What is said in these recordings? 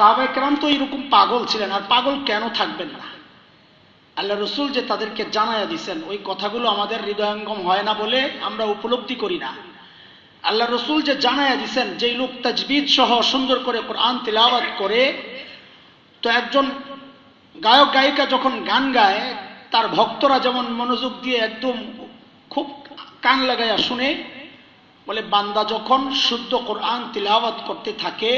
সাহাবাইকরাম তো এরকম পাগল ছিলেন, আর পাগল কেন থাকবেন না? আল্লাহ রসুল যে তাদেরকে জানাইয়া দিছেন, ওই কথাগুলো আমাদের হৃদয়ঙ্গম হয় না বলে আমরা উপলব্ধি করি না। আল্লাহ রসুল যে জানাইয়া দিছেন, যেই লোক তাজবিদ সহ সুন্দর করে কোরআন তিলাওয়াত করে, তো একজন গায়ক, গায়িকা যখন গান গায়, তার ভক্তরা যেমন মনোযোগ দিয়ে একদম খুব কান লাগাইয়া শুনে, বলে বান্দা যখন শুদ্ধ কোরআন তিলাওয়াত করতে থাকে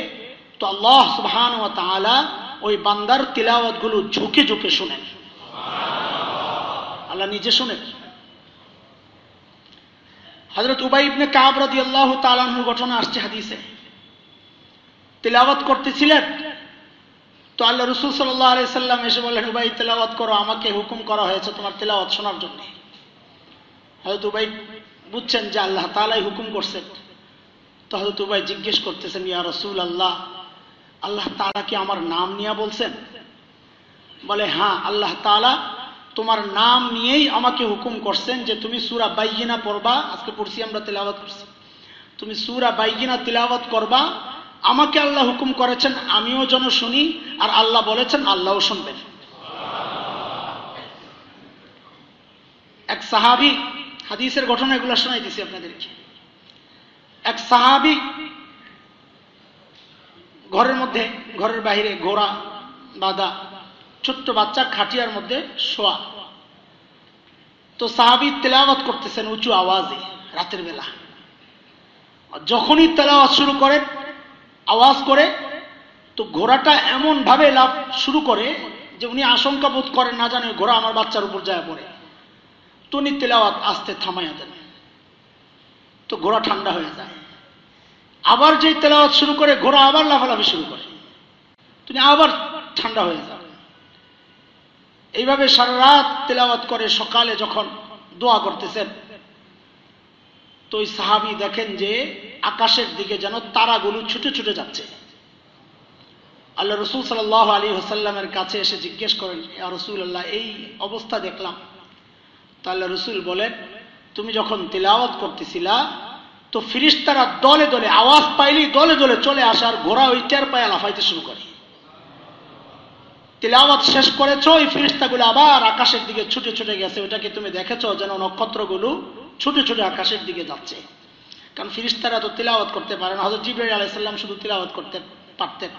তো আল্লাহ সুবহান ও তাআলা ওই বান্দার তিলাওয়াতগুলো ঝুঁকে ঝুঁকে শুনেন। আল্লাহ নিজে শুনেন। হজরত উবাই ইবনে কাব রাদিয়াল্লাহু তাআলার ঘটনা আসছে হাদিসে। তিলাওয়াত করতেছিলেন। তো আল্লাহ রসুল সাল্লাহ আলি সাল্লাম এসে বললেন উবাই তেলাওয়াত করো আমাকে হুকুম করা হয়েছে তোমার তেলাওয়াত শোনার জন্য। হয়তো উবাই বুঝছেন যে আল্লাহ তালাই হুকুম করছেন। তো হয়তো উবাই জিজ্ঞেস করতেছেন ইয়া রসুল আল্লাহ আল্লাহ তালা কি আমার নাম নিয়ে বলছেন? বলে হ্যাঁ আল্লাহ তালা তোমার নাম নিয়েই আমাকে হুকুম করছেন যে তুমি সুরা বাইগিনা পড়বা। আজকে পড়ছি, আমরা তেলাওয়াত করছি। তুমি সুরা বাইগিনা তিলাওয়াত করবা, আমাকে আল্লাহ হুকুম করেছেন, আমিও যেন শুনি, আর আল্লাহ বলেছেন, আল্লাহও শুনবেন। এক সাহাবি, হাদিসের ঘটনা এগুলো শোনাই দিছি আপনাদেরকে। এক সাহাবি ঘরের মধ্যে, ঘরের বাইরে ঘোড়া, বাদা, ছোট্ট বাচ্চা খাটিয়ার মধ্যে শোয়া। তো সাহাবি তেলাওয়াত করতেছেন উঁচু আওয়াজে রাতের বেলা। যখনই তেলাওয়াত শুরু করেন আওয়াজ করে, তো ঘোড়াটা এমন ভাবে লাভ শুরু করে যে উনি আশঙ্কা বোধ করেন, না জানে ঘোড়া আমার বাচ্চার উপর যায় পড়ে। তো উনি তেলাওয়াত আস্তে থামাইয়া দেন। তো ঘোড়া ঠান্ডা হয়ে যায়। আবার যেই তেলাওয়াত শুরু করে, ঘোড়া আবার লাফালাফি শুরু করে। তুমি আবার ঠান্ডা হয়ে যাবে এইভাবে সারা রাত তেলাওয়াত করে, সকালে যখন দোয়া করতেছেন, তো ওই সাহাবি দেখেন যে আকাশের দিকে যেন তারাগুলো ছুটে ছুটে যাচ্ছে। আল্লাহ রসুল সাল আলী হাসাল্লামের কাছে এসে জিজ্ঞেস করেন রসুল আল্লাহ এই অবস্থা দেখলাম। তো আল্লাহ রসুল বলেন, তুমি যখন তিলাওয়াত করতেছিলা তো ফিরিস্তারা দলে দলে, আওয়াজ পাইলেই দলে দলে চলে আসার ঘোড়া ওই টের পায়ে লাফাইতে শুরু করে। তিলাওয়াত শেষ করেছ ওই ফিরিস্তাগুলো আবার আকাশের দিকে ছুটে ছুটে গেছে। ওটাকে তুমি দেখেছ যেন নক্ষত্রগুলো ছুটে ছুটে আকাশের দিকে যাচ্ছে। কারণ ফিরিস্তারা তো তিলাওয়াত করতে পারে না। হয়তো জিবরাইল আলাইসাল্লাম শুধু তিলাওয়াত করতে পারতেন।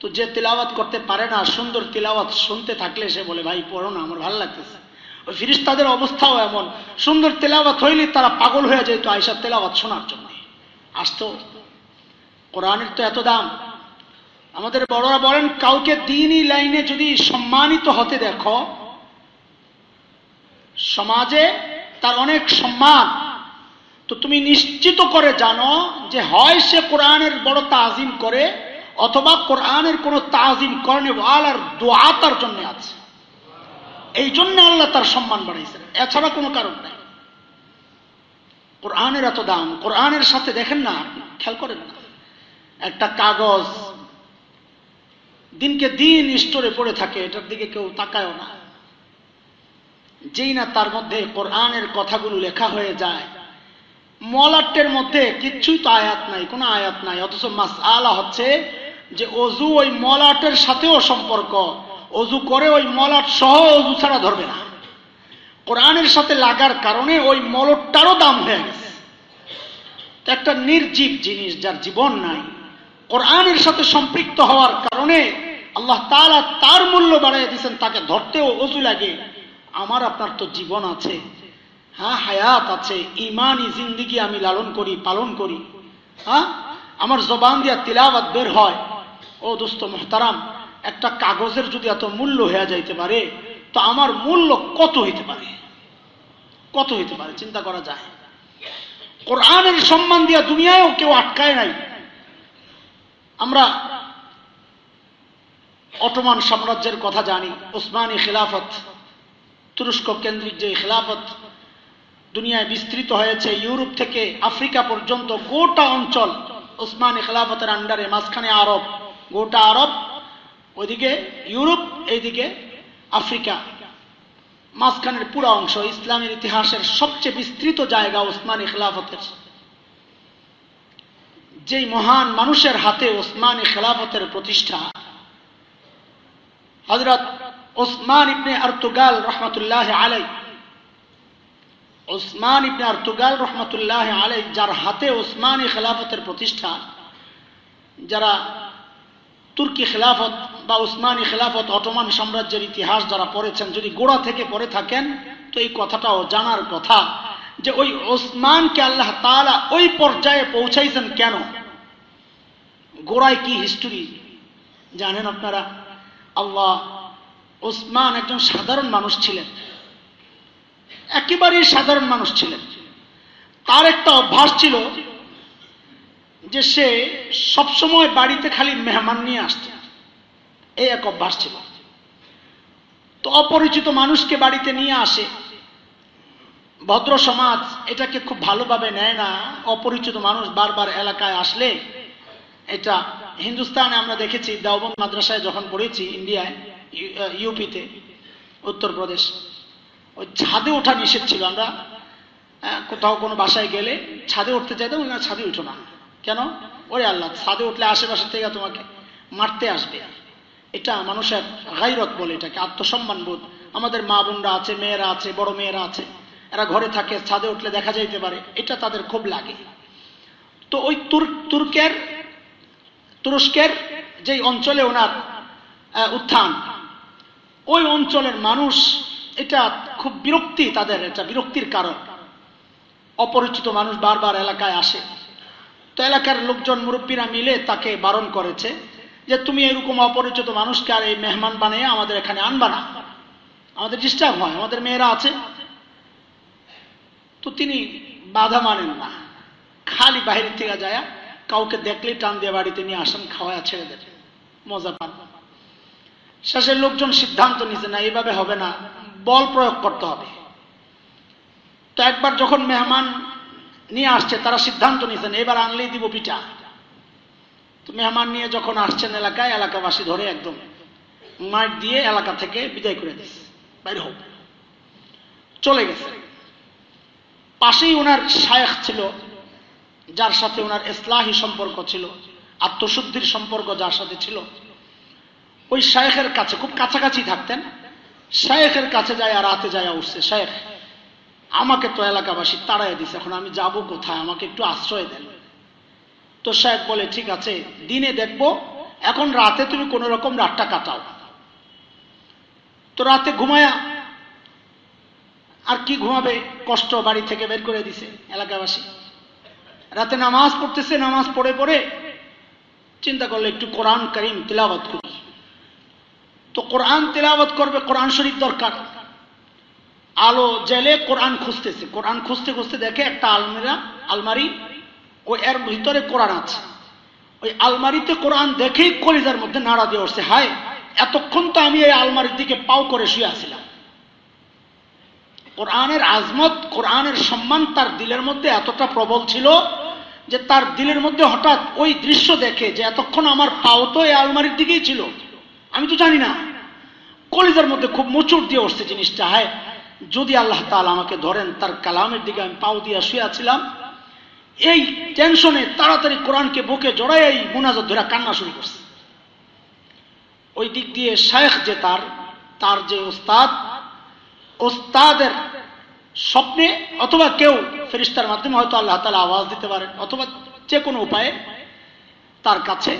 তো যে তিলাওয়াত করতে পারে না, সুন্দর তিলাওয়াত শুনতে থাকলে সে বলে, ভাই, পড়ো না, আমার ভালো লাগতেছে। ফিরিস্তাদের অবস্থাও এমন। সুন্দর তেলাওয়াত হইলে তারা পাগল হয়ে যেত আইসা তেলাওয়াত শোনার জন্য। আসতো কোরআনের তো এত দাম। আমাদের বড়রা বলেন, কাউকে দিনই লাইনে যদি সম্মানিত হতে দেখো, সমাজে তার অনেক সম্মান। তো তুমি নিশ্চিত করে জানো যে হয় সে কোরআনের বড় তাজিম করে, অথবা কোরআনের কোন তাজিম করেনি ওয়াল আর দোয়া তার জন্য আছে। এই জন্য আল্লাহ তার সম্মান বাড়াইছেন। এছাড়া কোনো কারণ নাই। কোরআনের এত দাম, কোরআনের সাথে দেখেন না খেয়াল করেন না। একটা কাগজ দিনকে দিন স্টোরে পড়ে থাকে, এটার দিকে কেউ তাকায়ও না। যেই না তার মধ্যে কোরআনের কথাগুলো লেখা হয়ে যায়। মলাটের মধ্যে কিচ্ছুই তো আয়াত নাই, কোনো আয়াত নাই। অথচ মাস আলা হচ্ছে যে অজু ওই মলাটের সাথেও সম্পর্ক। অজু করে ওই মলাট সহ অজু ছাড়া ধরবে না। কোরআনের সাথে লাগার কারণে ওই মলটটারও দাম হয়ে গেছে। একটা নির্জীব জিনিস যার জীবন নাই, কোরআনের সাথে সম্পৃক্ত হওয়ার কারণে আল্লাহ তালা তার মূল্য বাড়াই দিয়েছেন, তাকে ধরতেও অজু লাগে। আমার, আপনার তো জীবন আছে হ্যাঁ হায়াত আছে, ইমানই জিন্দিগি আমি লালন করি, পালন করি। হ্যাঁ আমার জবান দিয়া তিলাবাত বের হয়। ও দোস্ত মোহতারাম একটা কাগজের যদি এত মূল্য হয়ে যাইতে পারে, তো আমার মূল্য কত হইতে পারে? কত হইতে পারে? চিন্তা করা যায়। কোরআনের সম্মান দিয়া দুনিয়ায়ও কেউ আটকায় নাই। আমরা অটোমান সাম্রাজ্যের কথা জানি, ওসমানী খিলাফত, তুরস্ক কেন্দ্রিক যে খিলাফত দুনিয়ায় বিস্তৃত হয়েছে, ইউরোপ থেকে আফ্রিকা পর্যন্ত গোটা অঞ্চল ওসমানী খেলাফতের আন্ডারে মাঝখানে আরব, গোটা আরব ওইদিকে ইউরোপ, এইদিকে আফ্রিকা। মাঝখানের পুরো অংশ ইসলামের ইতিহাসের সবচেয়ে বিস্তৃত জায়গা ওসমানী খেলাফতের। যেই মহান মানুষের হাতে ওসমানী খেলাফতের প্রতিষ্ঠা হজরত ওসমান ইবনে আর্তুগাল রহমতুল্লাহ আলাই ওসমান ইবনে আর্তুগাল রহমতুল্লাহ আলাই যার হাতে ওসমানী খেলাফতের প্রতিষ্ঠা, যারা তুর্কি খেলাফত বা উসমানী খেলাফত অটোমান সাম্রাজ্যের ইতিহাস যারা পড়েছেন, যদি গোড়া থেকে পড়ে থাকেন, তো এই কথাটাও জানার কথা যে ওই ওসমানকে আল্লাহ তালা ওই পর্যায়ে পৌঁছাইছেন কেন? গোড়ায় কি হিস্টোরি জানেন আপনারা? আল্লাহ ওসমান একজন সাধারণ মানুষ ছিলেন। একেবারেই সাধারণ মানুষ ছিলেন। তার একটা অভ্যাস ছিল যে সে সবসময় বাড়িতে খালি মেহমান নিয়ে আসত। এই এক অভ্যাস ছিল। তো অপরিচিত মানুষকে বাড়িতে নিয়ে আসে। ভদ্র সমাজ এটাকে খুব ভালোভাবে নেয় না। অপরিচিত মানুষ বারবার এলাকায় আসলে এটা হিন্দুস্তানে আমরা দেখেছি, দেওবন্দ মাদ্রাসায় যখন পড়েছি ইন্ডিয়ায় ইউপিতে, উত্তরপ্রদেশ, ওই ছাদে ওঠা নিষেধ ছিল। আমরা কোথাও কোনো বাসায় গেলে ছাদে উঠতে চাইতাম, না, ছাদে উঠো না। কেন? ওরে আল্লাহ, ছাদে উঠলে আশেপাশে থেকে তোমাকে মারতে আসবে। এটা মানুষের গাইরত বলে এটাকে, আত্মসম্মান বোধ। আমাদের মা বোনরা আছে, মেয়েরা আছে, বড় মেয়েরা আছে, এরা ঘরে থাকে, ছাদে উঠলে দেখা যাইতে পারে, এটা তাদের খুব লাগে। তো ওই তুর্কের, তুরস্কের যেই অঞ্চলে ওনার উত্থান, ওই অঞ্চলের মানুষ এটা খুব বিরক্তি তাদের, এটা বিরক্তির কারণ। অপরিচিত মানুষ বারবার এলাকায় আসে। তো এলাকার লোকজন, মুরব্বীরা মিলে তাকে বারণ করেছে। যে তুমি এরকম অপরিচিত মানুষকে আর এই মেহমান বানিয়ে আমাদের এখানে আনবা না। আমাদের ডিস্টার্ব হয়, আমাদের মেয়েরা আছে। তো তিনি বাধা মানেন না। খালি বাহির থেকে যায়, কাউকে দেখলেই টান দিয়ে বাড়িতে নিয়ে আসেন খাওয়া ছেড়ে দেন। মজা পান। শেষের লোকজন সিদ্ধান্ত নিছে না, এইভাবে হবে না। বল প্রয়োগ করতে হবে। তো একবার যখন মেহমান নিয়ে আসছে, তারা সিদ্ধান্ত নিয়েছেন, এবার আনলেই দিব পিঠা। মেহমান নিয়ে যখন আসছেন এলাকায়, এলাকাবাসী ধরে একদম মাঠ দিয়ে এলাকা থেকে বিদায় করে দিচ্ছে বাইরে হোক। চলে গেছে। পাশেই ওনার শায়েখ ছিল, যার সাথে ওনার ইসলাহী সম্পর্ক ছিল, আত্মশুদ্ধির সম্পর্ক যার সাথে ছিল। ওই শায়েখের কাছে খুব কাছাকাছি থাকতেন। শায়েখের কাছে যায় আর রাতে যায় উঠছে, শায়েখ, আমাকে তো এলাকাবাসী তাড়াই দিছে, এখন আমি যাব কোথায়? আমাকে একটু আশ্রয় দেন। তো শায়েখ বলে, ঠিক আছে, দিনে দেখব, এখন রাতে তুমি কোন রকম রাতটা কাটাও। তো রাতে ঘুমায়া, আর কি ঘুমাবে? কষ্ট বাড়ি থেকে বের করে দিছে এলাকাবাসী। রাতে নামাজ পড়তেছে, নামাজ পড়ে পড়ে চিন্তা করলে, একটু কোরআন করিম তিলাবত করি। তো কোরআন তিলাবত করবে, কোরআন শরীফ দরকার। আলো জেলে কোরআন খুঁজতেছে। কোরআন খুঁজতে খুঁজতে দেখে একটা আলমিরা, আলমারি ওই এর ভিতরে কোরআন আছে। ওই আলমারিতে কোরআন দেখেই কলিজার মধ্যে নাড়া দিয়ে উঠছে, হায়, এতক্ষণ তো আমি এই আলমারির দিকে পাও করে শুয়ে আসছিলাম কোরআনের আজমত, কোরআনের সম্মান তার দিলের মধ্যে এতটা প্রবল ছিল যে তার দিলের মধ্যে হঠাৎ ওই দৃশ্য দেখে যে এতক্ষণ আমার পাও তো এই আলমারির দিকেই ছিল। আমি তো জানি না। কলিজার মধ্যে খুব মোচড় দিয়ে উঠছে জিনিসটা, হায়, যদি আল্লাহ তাল আমাকে ধরেন, তার কালামের দিকে আমি পাও দিয়ে শুয়ে আছিলাম এই টেনশনে তাড়াতাড়ি কোরআনকে বুকে জড়াই এই মোনাজত ধরে কান্না শুরু করছে। ওই দিক দিয়ে শেখ যে তার তার যে ওস্তাদ, ওস্তাদের স্বপ্নে অথবা কেউ ফেরিস্তার মাধ্যমে হয়তো আল্লাহ তালা আওয়াজ দিতে পারেন অথবা যে কোনো উপায়ে তার কাছে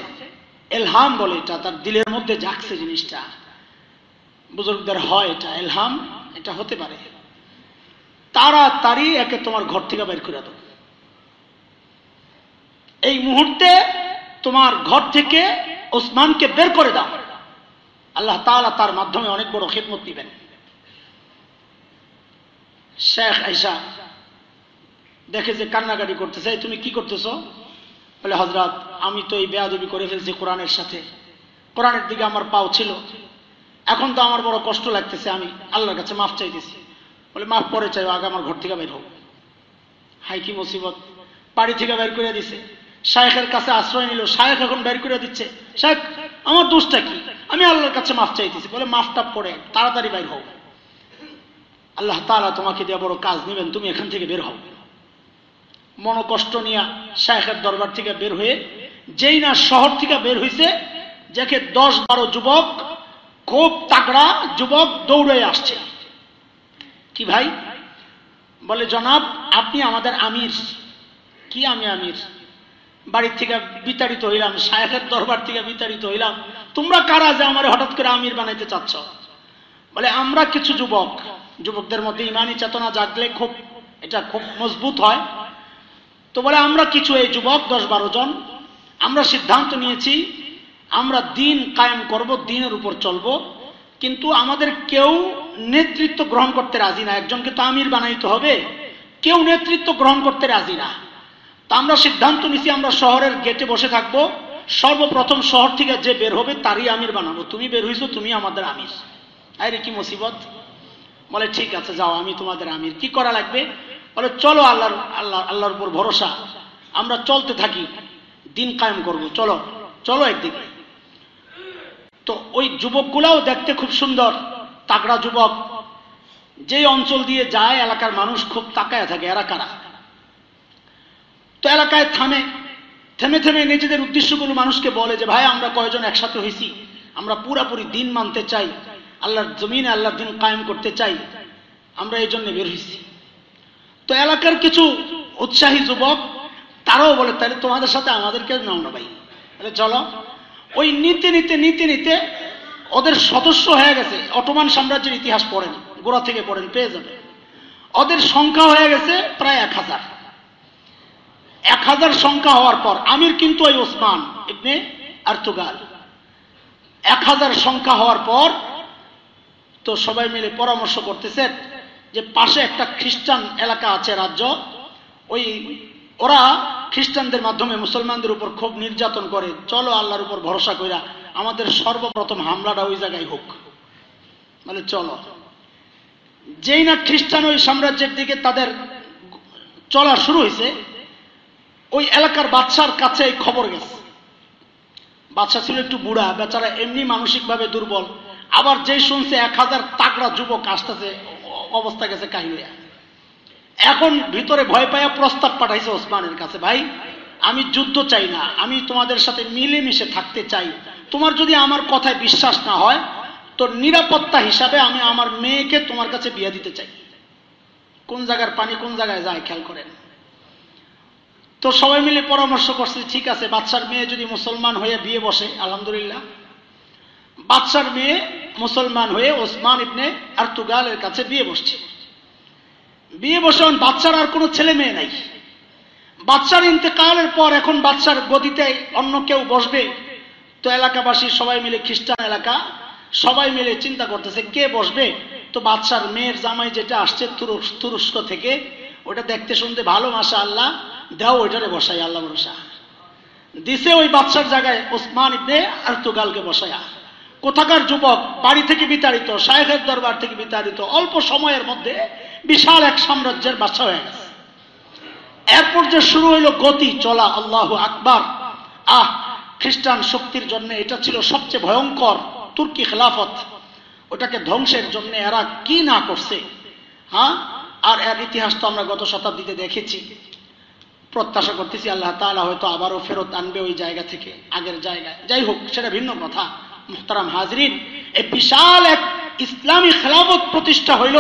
এলহাম বলে এটা, তার দিলের মধ্যে জাগছে জিনিসটা। বুজুর্গদের হয় এটা, এলহাম এটা হতে পারে। তাড়াতাড়ি একে তোমার ঘর থেকে বের করে দাও। এই মুহূর্তে তোমার ঘর থেকে ওসমানকে বের করে দাও। আল্লাহ তালা তার মাধ্যমে অনেক বড় খেদমত দিবেন শেখ আইসা দেখে যে কান্নাকাটি করতেছে তুমি কি করতেছ? বলে হজরত আমি তো এই বেয়াদবি করে ফেলছি কোরআনের সাথে। কোরআনের দিকে আমার পাও ছিল। এখন তো আমার বড় কষ্ট লাগতেছে, আমি আল্লাহর কাছে মাফ চাইতেছি। বলে, মাফ পরে চাই আগে আমার ঘর থেকে বের হোক হাই, কি মুসিবত। বাড়ি থেকে বের করে দিছে। শায়েখের কাছে আশ্রয় নিল, শায়েখ এখন বের করে দিচ্ছে। শায়েখ, আমার দোষটা কি? আমি আল্লাহর কাছে মাফ চাইতেছি। বলে, মাফটা পড়ে, তাড়াতাড়ি বের হোক আল্লাহ তালা তোমাকে দিয়ে বড় কাজ নেবেন, তুমি এখান থেকে বের হও। মনোকষ্ট নিয়ে শায়েখের দরবার থেকে বের হয়ে, যেই না শহর থেকে বের হয়েছে যাকে দশ বারো যুবক, খুব তাগড়া যুবক দৌড়ে আসছে। কি ভাই? বলে, জনাব, আপনি আমাদের আমির। কি আমি আমির? বাড়ির থেকে বিতাড়িত হইলাম শায়েখের দরবার থেকে বিতাড়িত হইলাম। তোমরা কারা যে আমার হঠাৎ করে আমির বানাইতে চাচ্ছ? বলে, আমরা কিছু যুবক। যুবকদের মধ্যে ইমানি চেতনা জাগলে খুব, এটা খুব মজবুত হয়। তো বলে, আমরা কিছু এই যুবক দশ বারো জন, আমরা সিদ্ধান্ত নিয়েছি, আমরা দিন কায়েম করব, দিনের উপর চলব। কিন্তু আমাদের কেউ নেতৃত্ব গ্রহণ করতে রাজি না। একজনকে তো আমির বানাইতে হবে। কেউ নেতৃত্ব গ্রহণ করতে রাজি না। তা আমরা সিদ্ধান্ত নিছি, আমরা শহরের গেটে বসে থাকব। সর্বপ্রথম শহর থেকে যে বের হবে, তারই আমির বানাবো। তুমি বের হইছো, তুমি আমাদের আমির। আরে, কি মুসিবত? বলে, ঠিক আছে, যাও, আমি তোমাদের আমির। কি করা লাগবে? বলে, চলো আল্লাহর, আল্লাহ, আল্লাহর উপর ভরসা। আমরা চলতে থাকি, দিন কায়েম করব। চলো চলো একদিকে। তো ওই যুবকগুলাও দেখতে খুব সুন্দর, তাগড়া যুবক। যে অঞ্চল দিয়ে যায়, এলাকার মানুষ খুব তাকায় থাকে, এরা কারা? তো এলাকায় থামে, থেমে থেমে নিজেদের উদ্দেশ্যগুলো মানুষকে বলে যে, ভাই, আমরা কয়জন একসাথে হয়েছি? আমরা পুরাপুরি দিন মানতে চাই, আল্লাহর জমিনে আল্লাহর দিন কায়েম করতে চাই, আমরা এই জন্য বের হয়েছি। তো এলাকার কিছু উৎসাহী যুবক, তারাও বলে, তাহলে তোমাদের সাথে আমাদেরকে নাও না ভাই? তাহলে চলো। ওই নিতে নিতে নিতে নিতে ওদের সদস্য হয়ে গেছে। অটোমান সাম্রাজ্যের ইতিহাস পড়েন, গোড়া থেকে পড়েন, পেয়ে যাবে। ওদের সংখ্যা হয়ে গেছে প্রায় এক হাজার। এক হাজার সংখ্যা হওয়ার পর আমির কিন্তু ওই ওসমান ইবনে আর্তুগাল। এক হাজার সংখ্যা হওয়ার পর তো সবাই মিলে পরামর্শ করতেছে যে পাশে একটা খ্রিস্টান এলাকা আছে রাজ্য, ওই ওরা খ্রিস্টানদের মাধ্যমে মুসলমানদের উপর খুব নির্যাতন করে, চলো আল্লাহর উপর ভরসা কইরা আমাদের সর্বপ্রথম হামলাটা ওই জায়গায় হোক। মানে চলো। যেই না খ্রিস্টান ওই সাম্রাজ্যের দিকে তাদের চলা শুরু হয়েছে ওই এলাকার বাচ্চার কাছে এই খবর গেছে। বাচ্চা ছিল একটু বুড়া, বেচারা এমনি মানসিকভাবে দুর্বল। আবার যেই শুনছে এক হাজার তাগড়া যুবক আসতেছে, অবস্থা গেছে কাহিনী এখন ভিতরে ভয় পাইয়া প্রস্তাব পাঠাইছে ওসমানের কাছে, ভাই, আমি যুদ্ধ চাই না, আমি তোমাদের সাথে মিলেমিশে থাকতে চাই। তোমার যদি আমার কথায় বিশ্বাস না হয় তো নিরাপত্তা হিসাবে আমি আমার মেয়েকে তোমার কাছে বিয়ে দিতে চাই। কোন জায়গার পানি কোন জায়গায় যায়, খেয়াল করেন। তো সবাই মিলে পরামর্শ করছে ঠিক আছে, বাচ্চার মেয়ে যদি মুসলমান হয়ে বিয়ে বসে, আলহামদুলিল্লাহ। বাচ্চার মেয়ে মুসলমান হয়ে ওসমান ইবনে আর্তুগালের কাছে বিয়ে বসছে। বিয়ে বসে বাচ্চার আর কোনো ছেলে মেয়ে নাই। বাচ্চার ইন্তেকালের পর এখন বাচ্চার গদিতে অন্য কেউ বসবে। তো এলাকাবাসী সবাই মিলে, খ্রিস্টান এলাকা, সবাই মিলে চিন্তা করতেছে, কে বসবে? তো বাচ্চার মেয়ের জামাই যেটা আসছে তুরস্ক থেকে, ওটা দেখতে শুনতে ভালো মাসা আল্লাহ দেও ওইটারে বসাই, আল্লাহ ভরসা। দিছে ওই বাচ্চার জায়গায় ওসমান ইবনে আর্তুগালকে বসায়া। কোথাকার যুবক, বাড়ি থেকে বিতাড়িত শাহেখের দরবার থেকে বিতাড়িত, অল্প সময়ের মধ্যে বিশাল এক সাম্রাজ্যের বাচ্চা হয়ে গেছে। এরপর যে শুরু হইল গতি, চলা, আল্লাহ আকবার। আহ, খ্রিস্টান শক্তির জন্য এটা ছিল সবচেয়ে ভয়ঙ্কর তুর্কি খেলাফত। ওটাকে ধ্বংসের জন্য এরা কি না করছে? হ্যাঁ? আর এর ইতিহাস তো আমরা গত শতাব্দীতে দেখেছি। প্রত্যাশা করতেছি আল্লাহ তালা হয়তো আবারও ফেরত আনবে ওই জায়গা থেকে, আগের জায়গায়। যাই হোক, সেটা ভিন্ন কথা। মুহতারাম হাজরিন, এই বিশাল এক ইসলামী খেলাফত প্রতিষ্ঠা হইল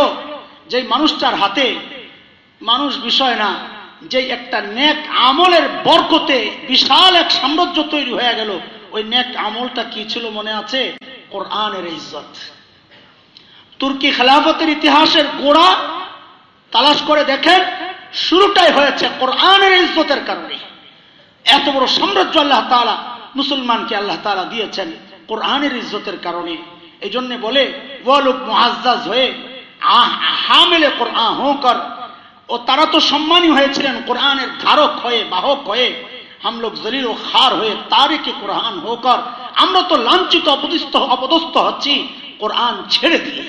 যে মানুষটার হাতে মানুষ বিষয় না যে একটা নেক আমলের বরকতে বিশাল এক সাম্রাজ্য তৈরি হয়ে গেল, ওই নেক আমলটা কি ছিল মনে আছে? কোরআনের ইজ্জত। তুর্কি খেলাফতের ইতিহাসের গোড়া তালাশ করে দেখেন শুরুটাই হয়েছে কোরআনের ইজ্জতের কারণে। এত বড় সাম্রাজ্য আল্লাহ তালা মুসলমানকে আল্লাহ তালা দিয়েছেন কোরআনের ইজ্জতের কারণে। এই জন্য বলে ও লোক মহাজ হয়ে হামেলে কোরআন হোকর ও তারা তো সম্মানী হয়েছিলেন, কোরআনের ধারক হয়ে, বাহক হয়ে হাম লোক জলিল ও খার হয়ে তারিকে কোরআন হোকর আমরা তো লাঞ্ছিত, অপদিস্থ, অপদস্থ হচ্ছি, কোরআন ছেড়ে দিয়ে।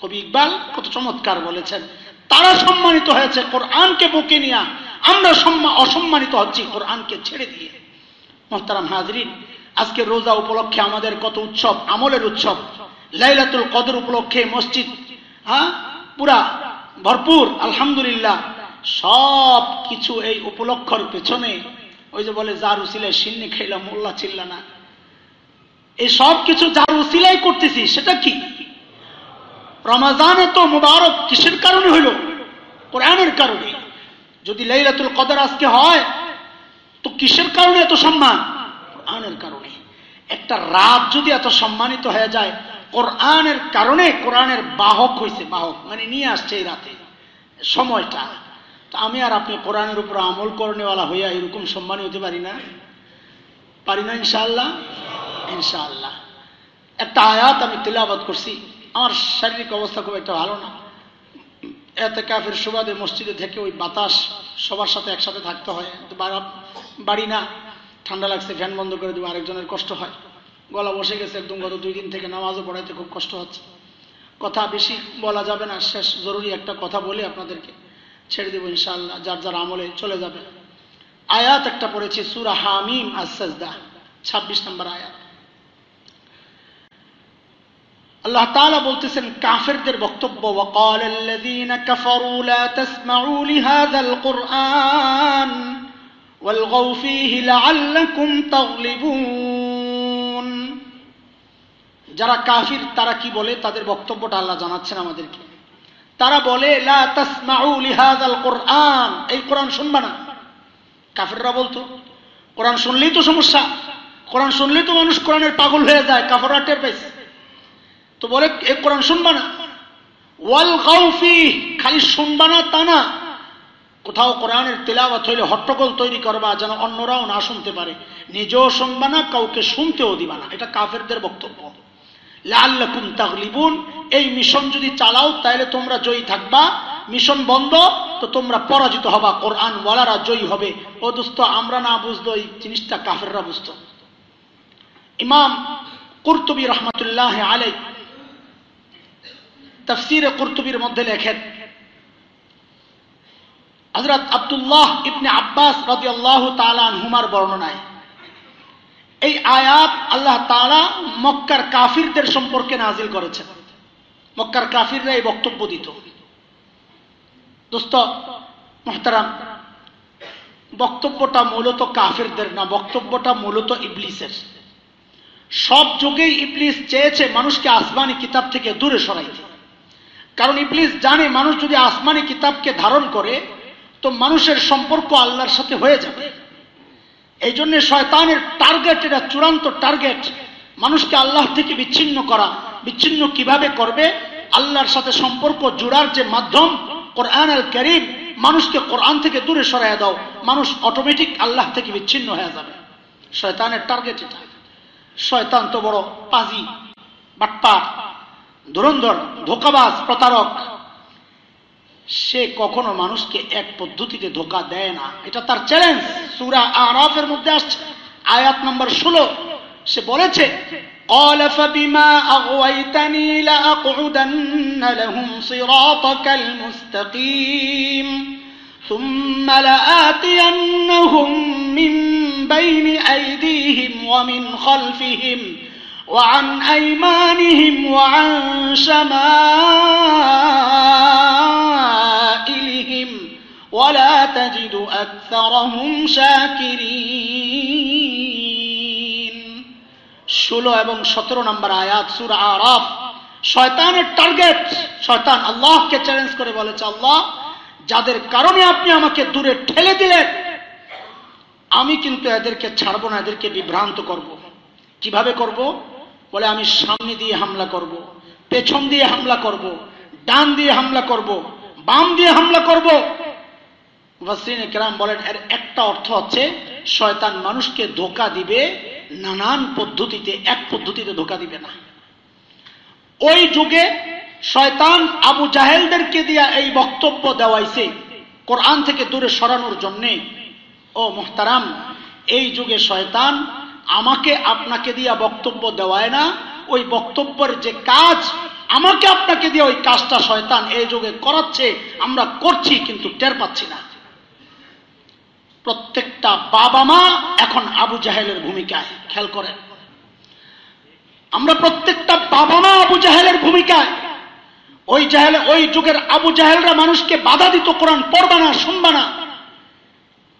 কবি ইকবাল কত চমৎকার বলেছেন তারা সম্মানিত হয়েছে, কোরআনকে বুকে নিয়ে আমরা অসম্মানিত হচ্ছি, কোরআনকে ছেড়ে দিয়ে। মোহতারাম হাজরিন, আজকে রোজা উপলক্ষে আমাদের কত উৎসব, আমলের উৎসব। লাইলাতুল কদর উপলক্ষে মসজিদ হ্যাঁ? পুরা ভরপুর, আলহামদুলিল্লাহ। সব কিছু এই উপলক্ষর পেছনে ওই যে বলে, যার উসিলায় সিন্নি খাইলাম, মোল্লা চিল্লা না। এই সব কিছু যার উসিলাই করতেছি, সেটা কি? রমাজান এত মুবারক কিসের কারণে হইল? কোরআনের কারণে। যদি লাইলাতুল কদর আজকে হয়, তো কিসের কারণে এত সম্মান? কোরআনের কারণে। একটা রাত যদি এত সম্মানিত হয়ে যায়, কোরআনের কারণে কোরআনের বাহক হয়েছে বাহক মানে নিয়ে আসছে এই রাতে, সময়টা। তো আমি আর আপনি কোরআনের উপর আমল করণেওয়ালা হইয়া এরকম সম্মানী হতে পারি না। পারি না ইনশাআল্লাহ? ইনশাআল্লাহ। একটা আয়াত আমি তেলাবাদ করছি। আমার শারীরিক অবস্থা খুব একটা ভালো না। এতে কাফের সুবাদে মসজিদে থেকে ওই বাতাস সবার সাথে একসাথে থাকতে হয়। বাড়ি না, ঠান্ডা লাগছে, ফ্যান বন্ধ করে দেবো, আরেকজনের কষ্ট হয়। গলা বসে গেছে একদম, গত দুই দিন থেকে নামাজও পড়াইতে খুব কষ্ট হচ্ছে। কথা বেশি বলা যাবে না, শেষ জরুরি একটা কথা বলে আপনাদেরকে। ছেড়ে দেবো ইনশাআল্লাহ, যার যার আমলে চলে যাবে। আয়াত একটা পড়েছি, সুরা হামিম আসাজদা ছাব্বিশ নম্বর আয়াত। আল্লাহ তাআলা বলতেছেন কাফেরদের বক্তব্য وقال الذين كفروا لا تسمعوا لهذا القرآن والغوا فيه لعلكم تغلبون যারা কাফির তারা কি বলে তাদের বক্তব্যটা আল্লাহ জানাচ্ছেন আমাদেরকে তারা বলে লা তাসমাউ লিহাযাল কোরআন এই কোরআন শুনবা না কাফিররা বলতো কোরআন শুনলেই তো সমস্যা কোরআন শুনলেই তো মানুষ কোরআনের পাগল হয়ে যায় কাফররা টের পাইছে তো বলে, এ কোরআন শুনবা না? ওয়াল গাউফি খালি শুনবা না তা না। কোথাও কোরআনের তেলাওয়াত হইলে হট্টগোল তৈরি করবা, যেন অন্যরাও না শুনতে পারে। নিজেও শুনবা না, কাউকে শুনতেও দিবা না। এটা কাফেরদের বক্তব্য। লাল্লাকুম তাগলিবুন, এই মিশন যদি চালাও তাহলে তোমরা জয়ী থাকবা। মিশন বন্ধ, তো তোমরা পরাজিত হবা। কোরআন ওয়ালারা জয়ী হবে। ও দোস্ত, আমরা না বুঝতো এই জিনিসটা কাফেররা বুঝতো। ইমাম কুরতুবি রহমতুল্লাহ আলাই তফসিরে কুরতুবির মধ্যে লেখেন হজরত আবদুল্লাহ ইবনে আব্বাস রাজি আল্লাহ হুমার বর্ণনায়, এই আয়াত আল্লাহ তালা মক্কার কাফিরদের সম্পর্কে নাজিল করেছেন। মক্কার কাফিররা এই বক্তব্য দিত। দোস্ত, মহতারাম, বক্তব্যটা মূলত কাফিরদের না, বক্তব্যটা মূলত ইবলিসের। সব যুগেই ইবলিস চেয়েছে মানুষকে আসমানি কিতাব থেকে দূরে সরাইতে। কারণ ইবলিস জানে মানুষ যদি আসমানি কিতাবকে ধারণ করে, তো মানুষের সম্পর্ক আল্লাহর সাথে হয়ে যাবে। এই জন্য শয়তানের টার্গেট এটা চূড়ান্ত টার্গেট মানুষকে আল্লাহ থেকে বিচ্ছিন্ন করা, বিচ্ছিন্ন কীভাবে করবে? আল্লাহর সাথে সম্পর্ক জোড়ার যে মাধ্যম, কোরআন আল করিম, মানুষকে কোরআন থেকে দূরে সরাইয়া দাও, মানুষ অটোমেটিক আল্লাহ থেকে বিচ্ছিন্ন হয়ে যাবে। শয়তানের টার্গেট এটা। শয়তান তো বড় পাজি বাট্পা ধুরন্ধর ধোকাবাজ প্রতারক সে কখনো মানুষকে এক পদ্ধতিতে ধোকা দেয় না এটা তার চ্যালেঞ্জ সুরা আরাফের মধ্যে আসছে আয়াত নম্বর ষোলো সে বলেছে قال فبما أغويتني لأقعدن لهم صراطك المستقيم ثم لآتينهم من بين أيديهم ومن خلفهم وعن أيمانهم وعن شمائلهم ولا تجد أكثرهم شاكرين ষোলো এবং সতেরো নম্বর আয়াত সুর আরাফ শয়তানের টার্গেট শয়তান আল্লাহকে চ্যালেঞ্জ করে বলেছে আল্লাহ যাদের কারণে আপনি আমাকে দূরে ঠেলে দিলেন আমি কিন্তু এদেরকে ছাড়বো না এদেরকে বিভ্রান্ত করব। কিভাবে করব বলে, আমি সামনে দিয়ে হামলা করব। পেছন দিয়ে হামলা করব। ডান দিয়ে হামলা করব। বাম দিয়ে হামলা করব কেরাম বলেন, এর একটা অর্থ হচ্ছে, শয়তান মানুষকে ধোকা দিবে নানান পদ্ধতিতে, এক পদ্ধতিতে ধোকা দিবে না ওই যুগে শয়তান আবু জাহেলদেরকে দিয়া এই বক্তব্য দেওয়াইছে, কোরআন থেকে দূরে সরানোর জন্যে ও মোহতারাম, এই যুগে শয়তান আমাকে আপনাকে দিয়া বক্তব্য দেওয়ায় না। ওই বক্তব্যের যে কাজ আমাকে আপনাকে দিয়ে ওই কাজটা শয়তান এই যুগে করাচ্ছে, আমরা করছি কিন্তু টের পাচ্ছি না। প্রত্যেকটা বাবা মা এখন আবু জাহেলের ভূমিকায়, খেয়াল করেন। আমরা প্রত্যেকটা বাবা মা আবু জাহেলের ভূমিকায়, ওই জাহেল, ওই যুগের আবু জাহেলরা মানুষকে বাধা দিত, কোরআন পড়বা না, শুনবা না।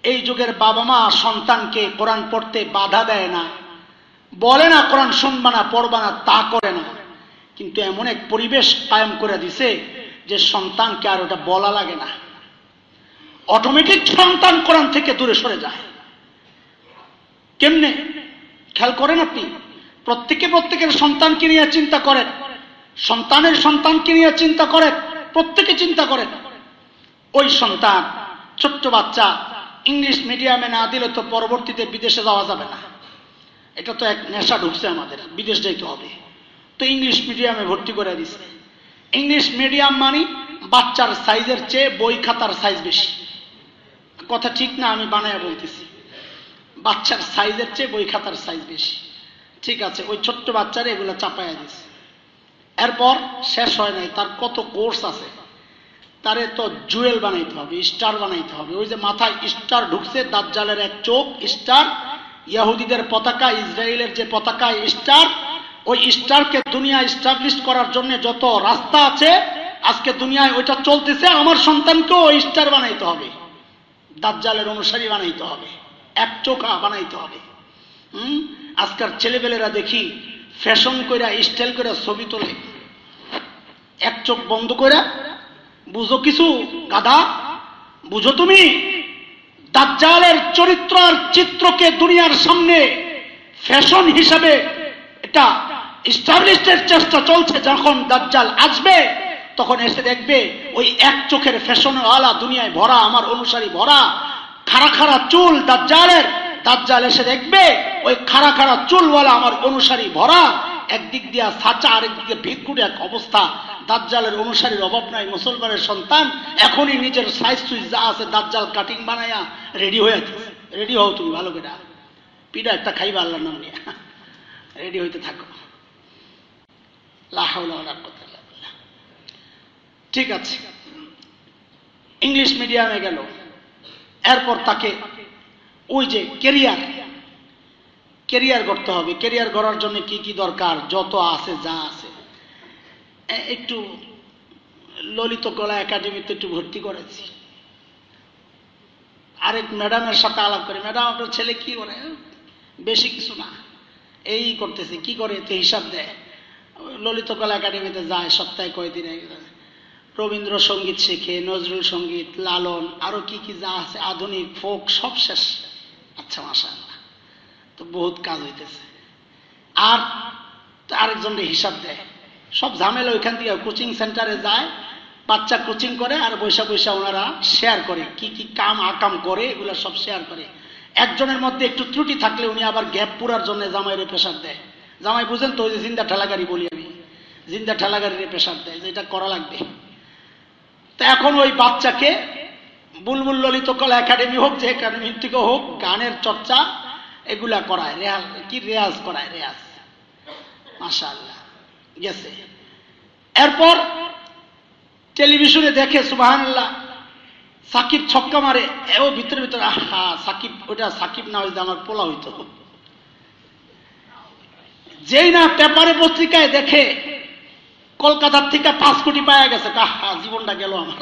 এই যুগের বাবা মা সন্তানকে কোরআন পড়তে বাধা দেয় না। বলে না, কোরআন শুনবা না, পড়বা না, তা করে না। কিন্তু এমন এক পরিবেশ কায়েম করে দিছে যে সন্তানকে আর ওটা বলা লাগে না। অটোমেটিক সন্তান কোরআন থেকে দূরে সরে যায়। কেমনে? খেয়াল করেন আপনি? প্রত্যেকে প্রত্যেকের সন্তানকে নিয়ে চিন্তা করেন। সন্তানের সন্তানকে নিয়ে চিন্তা করেন। প্রত্যেকে চিন্তা করেন। ওই সন্তান, ছোট্ট বাচ্চা ইংলিশ মিডিয়ামে না দিলে তো পরবর্তীতে বিদেশে যাওয়া যাবে না। এটা তো এক নেশা ঢুকছে আমাদের, বিদেশ যাইতে হবে। তো ইংলিশ মিডিয়ামে ভর্তি করে দিছে। ইংলিশ মিডিয়াম মানে বাচ্চার সাইজের চেয়ে বই খাতার সাইজ বেশি। কথা ঠিক না, আমি বানায় বলতেছি। বাচ্চার সাইজের চেয়ে বই খাতার সাইজ বেশি। ঠিক আছে, ওই ছোট্ট বাচ্চারা এগুলো চাপাইয়া দিছে। এরপর শেষ হয় নাই, তার কত কোর্স আছে? তারে তো জুয়েল বানাইতে হবে, স্টার বানাইতে হবে। ওই যে মাথায় স্টার ঢুকছে, দাজ্জালের এক চোখ স্টার, ইয়াহুদিদের পতাকা ইসরায়েলের যে পতাকা, স্টার। ওই স্টারকে দুনিয়া স্টাবলিশ করার জন্য যত রাস্তা আছে, আজকে দুনিয়ায় ওইটা চলতেছে, আমার সন্তানকেও ওই স্টার বানাইতে হবে। দাজ্জালের অনুসারী বানাইতে হবে, এক চোখা বানাইতে হবে। হম? আজকাল ছেলেবেলেরা দেখি ফ্যাশন করে স্টাইল করে ছবি তোলে, এক চোখ বন্ধ করে বুঝো কিছু, গাধা? বুঝো তুমি? দাজ্জালের চরিত্র আর চিত্রকে দুনিয়ার সামনে ফ্যাশন হিসাবে এটা স্টাবলিশের চেষ্টা চলছে। যখন দাজ্জাল আসবে, তখন এসে দেখবে ওই এক চোখের ফ্যাশনওয়ালা দুনিয়ায় ভরা, আমার অনুসারী ভরা, খাড়া খাড়া চুল দাজ্জালের। দাজ্জাল এসে দেখবে ওই খাড়া খাড়া চুলওয়ালা আমার অনুসারী ভরা। একদিক দিয়া সাচা, আরেক দিকে ভিক্ষুর এক অবস্থা। দাজ্জালের অনুসারীর অভাব নাই, মুসলমানের সন্তান। এখনই নিজের সাইজ সুইজ যা আছে, দাজ্জাল কাটিং বানায়া রেডি হয়ে আছে রেডি হও তুমি, ভালো করে। পিঠা একটা খাইবা আল্লাহ নাম নিয়ে। রেডি হইতে থাকো। ঠিক আছে। ইংলিশ মিডিয়ামে গেল। এরপর তাকে ওই যে কেরিয়ার কেরিয়ার করতে হবে। কেরিয়ার করার জন্য কি কি দরকার? যত আছে, যা আছে। একটু ললিত কলা একাডেমিতে একটু ভর্তি করেছি। আরেক ম্যাডামের সাথে আলাপ করে। ম্যাডাম, আপনার ছেলে কি করে? বেশি কিছু না। এই করতেছে, কি করে? তো হিসাব দেয়। ললিত কলা একাডেমিতে যায়, সপ্তাহে কয়দিন রবীন্দ্রসঙ্গীত শেখে, নজরুল সংগীত, লালন, আরও কি কি যা আছে, আধুনিক, ফোক, সব শেষ। আচ্ছা মাসা তো বহুত কাজ হইতেছে। আর আরেকজনের হিসাব দেয়। সব ঝামেলা ওইখান থেকে কোচিং সেন্টারে যায়, বাচ্চা কোচিং করে আর বৈশা বৈশা ওনারা শেয়ার করে, কি কি কাম আকাম করে, এগুলো সব শেয়ার করে। একজনের মধ্যে একটু ত্রুটি থাকলে উনি আবার গ্যাপ পুরার জন্য জামাইরে প্রেশার দেয়। জামাই, বুঝেন তো ওই যে জিন্দা ঠেলাগাড়ি বলি আমি। জিন্দা ঠেলাগাড়িরে প্রেশার দেয় যে এটা করা লাগবে। তা এখন ওই বাচ্চাকে বুলবুল ললিত কলা একাডেমি হোক, যে একাডেমি থেকে হোক, গানের চর্চা এগুলা করায়, রেয়াজ, কি রেয়াজ করায়, রেয়াজ। মাসা আল্লাহ গেছে এরপর টেলিভিশনে দেখে সুবাহান সাকিব ছক্কা মারে, এও ভিতরে ভিতরে, আহা, সাকিব, ওটা সাকিব না হইতে আমার পোলা হইতো। যেই না পেপারে পত্রিকায় দেখে, কলকাতার থেকে পাঁচ কোটি পাওয়া গেছে, আহা, জীবনটা গেল আমার।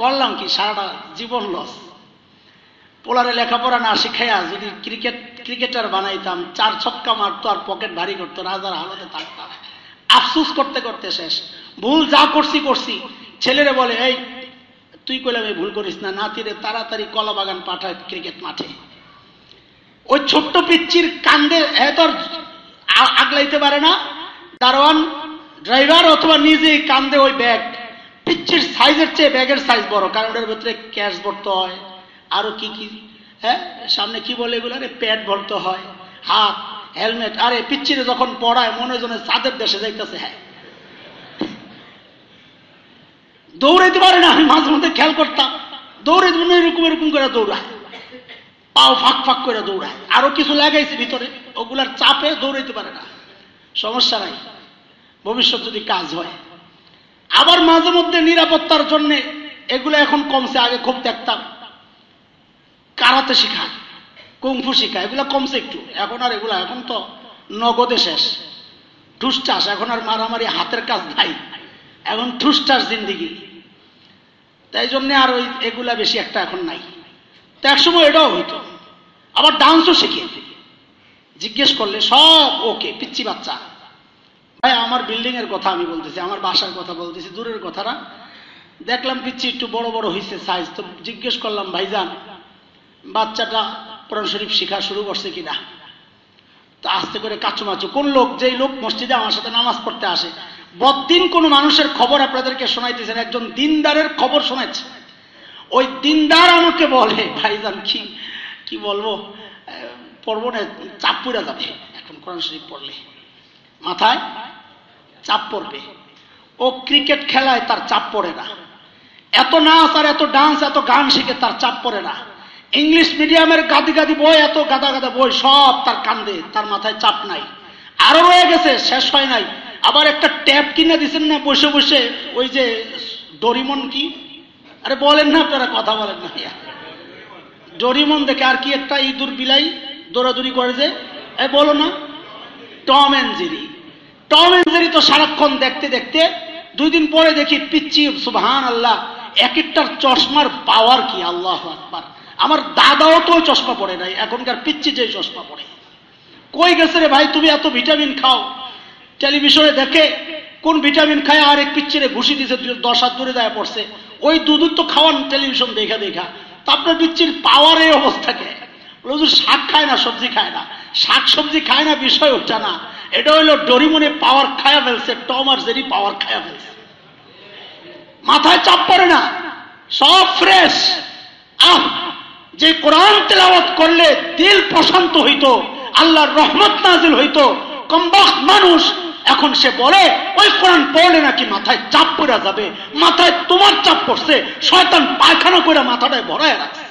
করলাম কি, সারাটা জীবন লস পোলারে লেখাপড়া না শিখাইয়া যদি ক্রিকেট, ক্রিকেটার বানাইতাম, চার ছক্কা মারতো আর পকেট ভারী করতো, রাজার হালতে থাকতাম। আফসুস করতে করতে শেষ। ভুল যা করছি করছি। ছেলেরে বলে, এই, তুই কইলে আমি ভুল করিস না। নাতিরে তাড়াতাড়ি কলা বাগান পাঠায় ক্রিকেট মাঠে। ওই ছোট্ট পিচ্ছির কান্দে এত আগলাইতে পারে না। দারোয়ান, ড্রাইভার অথবা নিজেই কান্দে ওই ব্যাগ। পিচ্ছির সাইজের চেয়ে ব্যাগের সাইজ বড়, কারণ ওটার ভিতরে ক্যাশ ভরতে হয়। আরও কি কি? হ্যাঁ? সামনে কি বলে এগুলো? আরে প্যাড ভরতে হয়, হাত, হেলমেট। আরে পিচ্ছিরে যখন পড়ায়, মনে জনে চাঁদের দেশে যাইতেছে হ্যাঁ। দৌড়াইতে পারে না, আমি মাঝে মধ্যে খেয়াল করতাম। দৌড়াইতে মনে এরকম এরকম করে দৌড়ায়। পাও ফাঁক ফাঁক করে দৌড়ায়। আরও কিছু লাগাইছে ভিতরে, ওগুলার চাপে দৌড়াইতে পারে না। সমস্যা নাই। ভবিষ্যৎ যদি কাজ হয়। আবার মাঝে মধ্যে নিরাপত্তার জন্য এগুলো এখন কমছে, আগে খুব দেখতাম। কারাতে শিখায়, কুংফু শিখায়, এগুলো কমছে একটু। এখন আর এগুলো, এখন তো নগদে শেষ। ঠুস চাষ, এখন আর মারামারি হাতের কাজ নাই। এখন ঠুসটার জিন্দিগি। তাই জন্যে আর ওই এগুলা বেশি একটা এখন নাই। তো একসময় এটাও হইতো। আবার ডান্সও শিখে। জিজ্ঞেস করলে সব ওকে পিচ্ছি বাচ্চা। ভাই, আমার বিল্ডিং এর কথা আমি বলতেছি, আমার বাসার কথা বলতেছি, দূরের কথাটা। দেখলাম পিচ্ছি একটু বড় বড় হয়েছে সাইজ তো জিজ্ঞেস করলাম, ভাইজান বাচ্চাটা কোরআন শরীফ শিখা শুরু করছে কিনা? তো আস্তে করে কাচুমাচু কোন লোক, যেই লোক মসজিদে আমার সাথে নামাজ পড়তে আসে বদিন কোন মানুষের খবর আপনাদেরকে শোনাইতেছেন, একজন দিনদারের খবর শোনাচ্ছে ওই দিনদার আমাকে বলে, ভাইজান, কি কি বলব? পড়ব না, চাপ পড়ে যাবে। এখন কোরআন শরীফ পড়লে। মাথায় চাপ পড়বে। ও ক্রিকেট খেলায় তার চাপ পড়ে না। এত নাচ আর এত ডান্স, এত গান শিখে তার চাপ পড়ে না। ইংলিশ মিডিয়ামের গাদি গাদি বই, এত গাদা গাদা বই, সব তার কান্দে, তার মাথায় চাপ নাই। আরও রয়ে গেছে, শেষ হয় নাই। আবার একটা ট্যাপ কিনে দিচ্ছেন না, বসে বসে, ওই যে ডরিমন কি? আরে বলেন না আপনারা, কথা বলেন না। ডরিমন দেখে আর কি একটা ইঁদুর বিলাই, দৌড়াদৌড়ি করে যে, এ বলো না, Tom and Jerry. Tom and Jerry তো সারাক্ষণ দেখতে দেখতে, দুই দিন পরে দেখি পিচ্ছি সুবহান আল্লাহ এক একটার চশমার পাওয়ার কি, আল্লাহ আকবার। আমার দাদাও তো ওই চশমা পড়ে নাই, এখনকার পিচ্ছি যে চশমা পড়ে কই গেছে রে ভাই, তুমি এত ভিটামিন খাও। টেলিভিশনে দেখে কোন ভিটামিন খায় আর এক পিচ্ছিরে ঘুষি দিছে দশ হাত দূরে যায় পড়ছে। ওই দুধ তো খাওয়ান টেলিভিশন দেখা দেখা। তা আপনার পিচ্ছির পাওয়ার অবস্থাকে শাক খায় না, সবজি খায় না। শাক সবজি খায় না, বিষয় ওটা না। এটা হইল ডরিমনে পাওয়ার খায়া ফেলছে, টম আর জেরি পাওয়ার খায়া ফেলছে। মাথায় চাপ পড়ে না। সব ফ্রেশ। আহ! যে কোরআন তেলাওয়াত করলে দিল প্রশান্ত হইতো, আল্লাহর রহমত নাজিল হইতো কম্বাক মানুষ এখন সে বলে, ওই কোরআন পড়লে নাকি মাথায় চাপ পড়া যাবে, মাথায় তোমার চাপ পড়ছে, শয়তান পায়খানা করে মাথাটায় ভরায় রাখছে।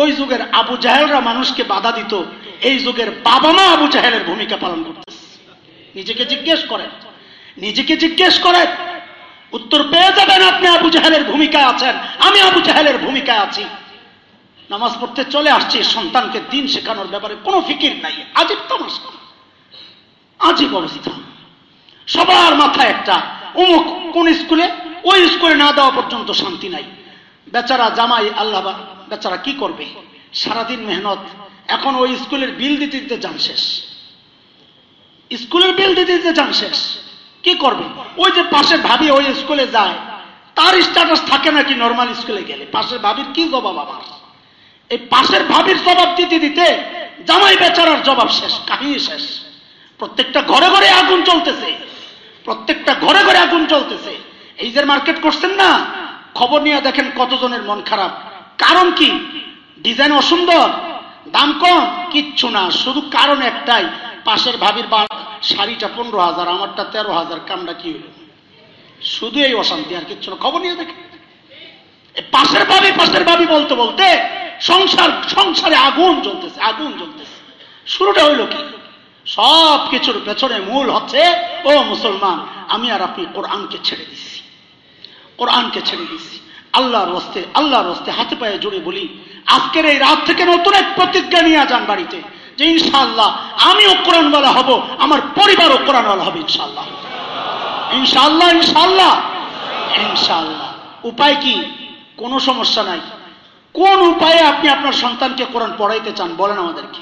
ওই যুগের আবু জাহেলরা মানুষকে বাধা দিত, এই যুগের বাবা মা আবু জাহেলের ভূমিকা পালন করতেছে। নিজেকে জিজ্ঞেস করেন নিজেকে জিজ্ঞেস করেন উত্তর পেয়ে যাবেন আপনি আবু জাহেলের ভূমিকায় আছেন। আমি আবু জাহেলের ভূমিকায় আছি। নামাজ পড়তে চলে আসছি, সন্তানকে দিন শেখানোর ব্যাপারে কোনো ফিকির নাই। আজীব তামাশা। আজীব অবস্থা সবার মাথায় একটা অমুক কোন স্কুলে, ওই স্কুলে না দেওয়া পর্যন্ত শান্তি নাই। বেচারা জামাই, আল্লাহ বেচারা কি করবে? সারাদিন মেহনত। এখন ওই স্কুলের বিল দিতে দিতে যান শেষ। স্কুলের বিল দিতে দিতে যান শেষ। কি করবে? ওই যে পাশের ভাবি ওই স্কুলে যায়, তার স্ট্যাটাস থাকে নাকি নর্মাল স্কুলে গেলে? পাশের ভাবির কি জবাব আমার এই পাশের ভাবির জবাব দিতে দিতে জামাই বেচারার জবাব শেষ, কাহিনী শেষ। প্রত্যেকটা ঘরে ঘরে আগুন চলতেছে প্রত্যেকটা ঘরে ঘরে আগুন চলতেছে এই যে মার্কেট করছেন না, খবর নিয়ে দেখেন কতজনের মন খারাপ। কারণ কি? ডিজাইন অসুন্দর, দাম কম, কিচ্ছু না, শুধু কারণ একটাই পাশের ভাবির বা শাড়িটা পনেরো হাজার, আমারটা তেরো হাজার, কামটা কি হলো? শুধু এই অশান্তি আর কিচ্ছু না। খবর নিয়ে দেখে পাশের ভাবি পাশের ভাবি বলতে বলতে সংসার, সংসারে আগুন জ্বলতেছে আগুন জ্বলতেছে। শুরুটা হইল কি? সব কিছুর পেছনে মূল হচ্ছে, ও মুসলমান, আমি আর আপনি কোরআনকে ছেড়ে দিচ্ছি কোরআনকে ছেড়ে দিচ্ছি আল্লাহর হস্তে আল্লাহর হস্তে হাতে পায়ে জুড়ে বলি, আজকের এই রাত থেকে নতুন এক প্রতিজ্ঞা নিয়ে যান বাড়িতে। যে ইনশাআল্লাহ, আমিও কোরআনওয়ালা হব, আমার পরিবারও কোরআনওয়ালা হবে ইনশাআল্লাহ। ইনশাআল্লাহ ইনশাআল্লাহ। ইনশাআল্লাহ। উপায় কি? কোনো সমস্যা নাই। কোন উপায়ে আপনি আপনার সন্তানকে কোরআন পড়াইতে চান, বলেন আমাদেরকে।